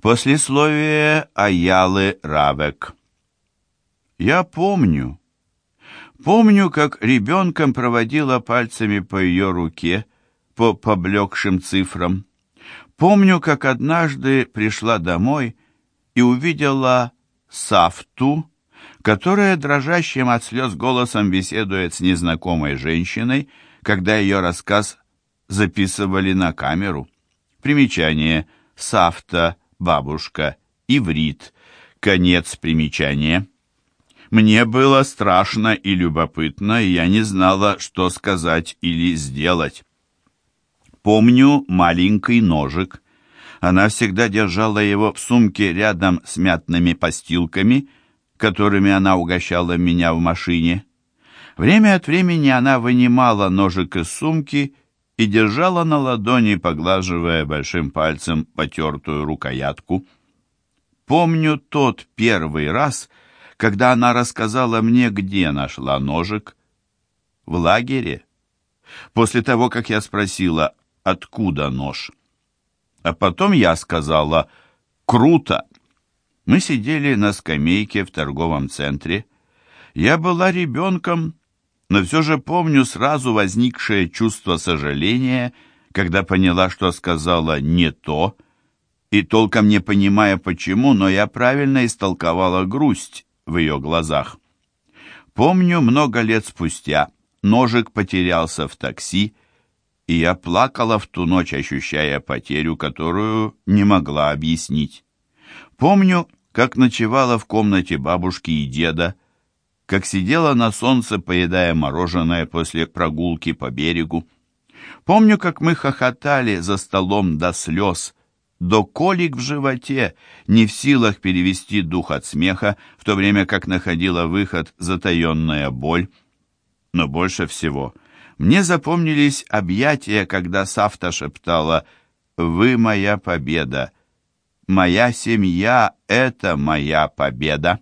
Послесловие Аялы Равек. Я помню. Помню, как ребенком проводила пальцами по ее руке, по поблекшим цифрам. Помню, как однажды пришла домой и увидела Сафту, которая дрожащим от слез голосом беседует с незнакомой женщиной, когда ее рассказ записывали на камеру. Примечание. Сафта – бабушка, иврит, конец примечания. Мне было страшно и любопытно, и я не знала, что сказать или сделать. Помню маленький ножик. Она всегда держала его в сумке рядом с мятными постилками, которыми она угощала меня в машине. Время от времени она вынимала ножик из сумки и держала на ладони, поглаживая большим пальцем потертую рукоятку. Помню тот первый раз, когда она рассказала мне, где нашла ножик. В лагере. После того, как я спросила, откуда нож. А потом я сказала «Круто!». Мы сидели на скамейке в торговом центре. Я была ребенком, но все же помню сразу возникшее чувство сожаления, когда поняла, что сказала не то, и толком не понимая почему, но я правильно истолковала грусть в ее глазах. Помню, много лет спустя ножик потерялся в такси, и я плакала в ту ночь, ощущая потерю, которую не могла объяснить. Помню, как ночевала в комнате бабушки и деда, как сидела на солнце, поедая мороженое после прогулки по берегу. Помню, как мы хохотали за столом до слез, до колик в животе, не в силах перевести дух от смеха, в то время как находила выход затаенная боль. Но больше всего мне запомнились объятия, когда Сафта шептала «Вы моя победа! Моя семья — это моя победа!»